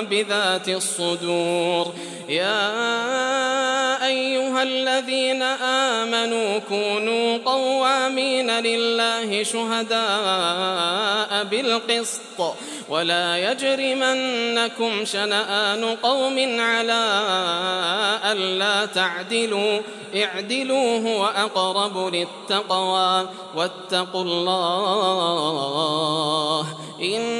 بذات الصدور. يا أيها الذين آمنوا كونوا قوامين لله شهداء بالقسط ولا يجرمنكم شنآن قوم على ألا تعدلوا اعدلوا هو أقرب للتقوى واتقوا الله إن